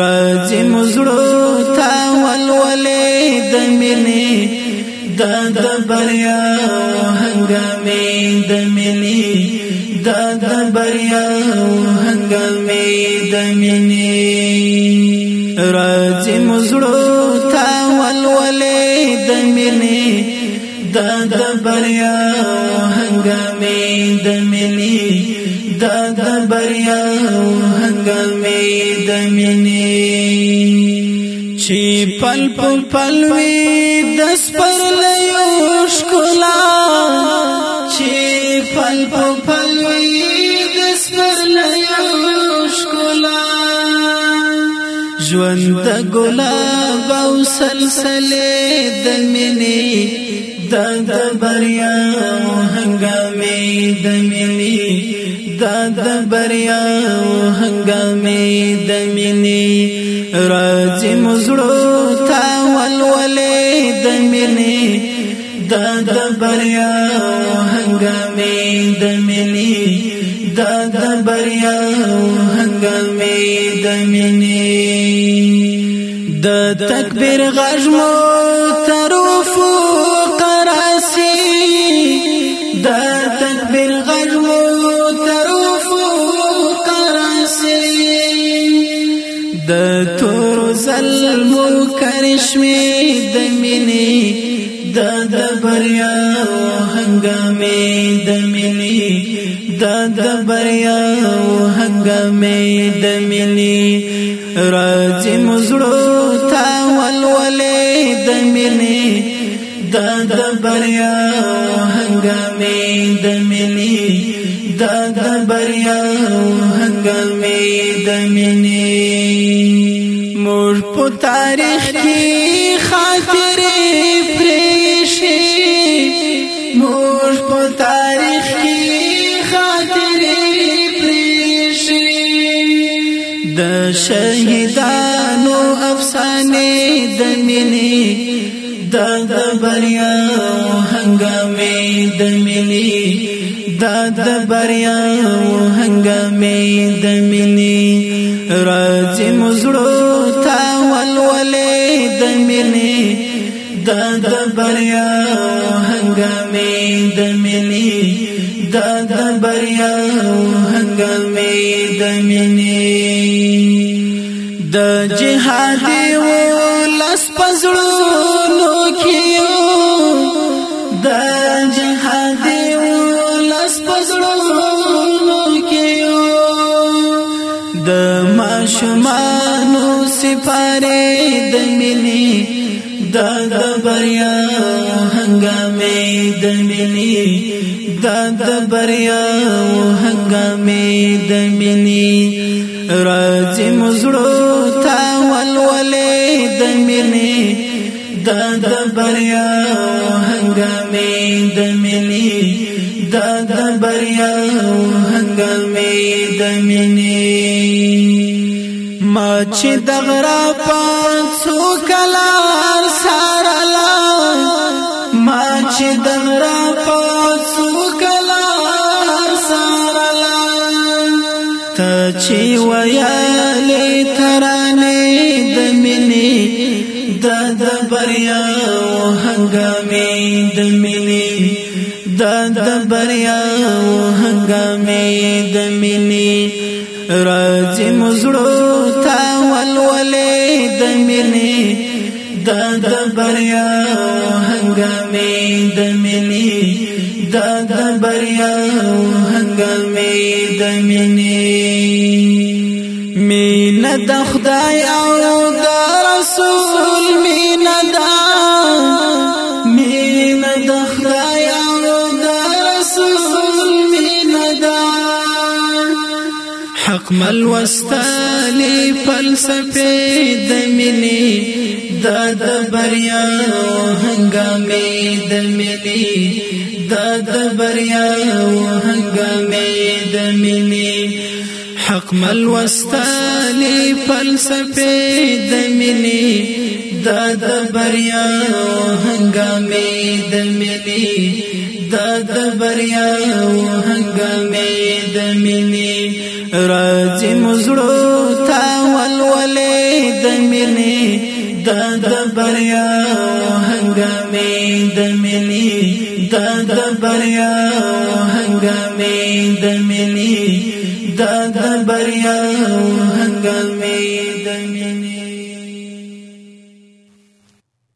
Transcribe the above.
راځي مزړو تا ولولې د مینې د د بریا هنګامې د مینې د د بریا هنګامې د مینې راځي مزړو ویني دا د بریا هنګامې د ملي دا د بریا هنګامې د ملي چې پل پل پل وی د سپر لیو ښکلا چې پل پل پل ژوند د ګلاب او سلسله د منی د د بریا هنګامه د منی د د بریا هنګامه د منی راځي مزړو تا ولولې د منی د د بریا هنګامه د منی د د بریا هنګامه د منی د تکبیر غژمو ترو د تور زلمو کرشمې د مینې د د بریا هنګامې د مینې د د بریا هنګامې د مینې راځي مزړو تا ولولې د مینې د د بریا هنګامې د مینې دا د بریا هنګمې د مینې موږ په تاریخ کې خاطرې پرېښې موږ په تاریخ کې خاطرې پرېښې د شهید دا د بریا هنګامې د ملي دا د بریا هنګامې د ملي راځي مزړو تا ولولې د ملي دا د بریا هنګامې د ملي دا د بریا هنګامې د ملي د جهاد و لاس پزړو ماشمانو سپاره د ملي د د بریا هنګامه د ملي د د بریا هنګامه د ملي راځي مزړو تا ولولې د ملي د د بریا هنګامه د ملي د د بریا هنګامه د ملي ما چې دغرا پانسو کلار سارلا ما چې دغرا پانسو کلار سارلا ته چې ویلې ترانه د منی د د بریا او هنګامې د منی د د بریا او هنګامې د منی راځي مزړو ولې د دا دا بريا بریا هنګامې د مینې دا بريا بریا هنګامې د مینې مینا د او دا رسول مين دا حق مل بدلې فلسفه د مینې د د بریا هنګامې د مینې د د بریا هنګامې د مینې حق مل واستالي فلسفه د مینې د د بریا هنګامې د مینې د د بریا هنګامې د مینې راځي مزړو دا د بریا هنګمې د ملي دا د بریا هنګمې د ملي دا د بریا هنګمې